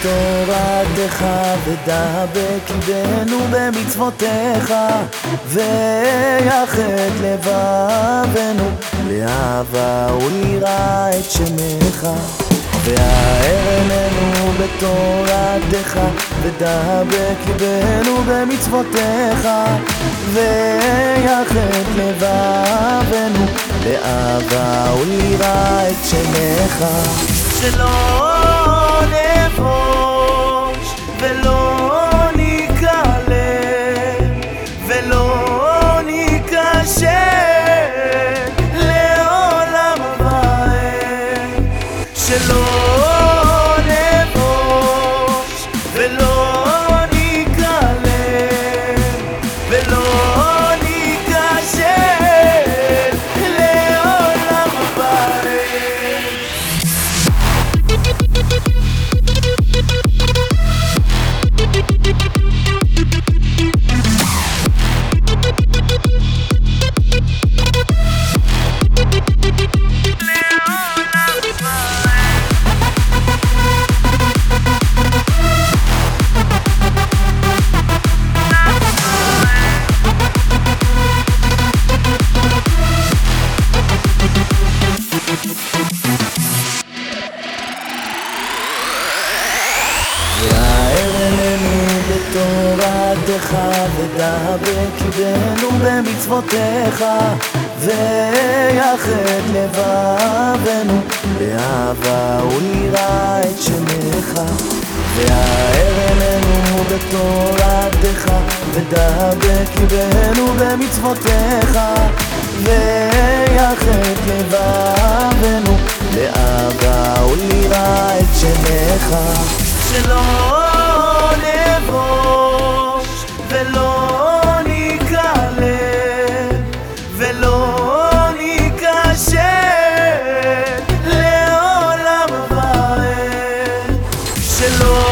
בתורתך ודבק ליבנו במצוותיך ויחד לבבנו לאהבה וליראה את שמך. והאר עינינו בתורתך ודבק ליבנו במצוותיך ויחד לבבנו לאהבה וליראה את שמך. שלא before בתורתך ודבק ליבנו במצוותיך ויחד לבבנו באהבה וליראה את שמך והאר עינינו בתורתך ודבק ליבנו במצוותיך ויחד לבבנו לאהבה וליראה את שמך. שלא ולא ניכשל לעולם ועד שלא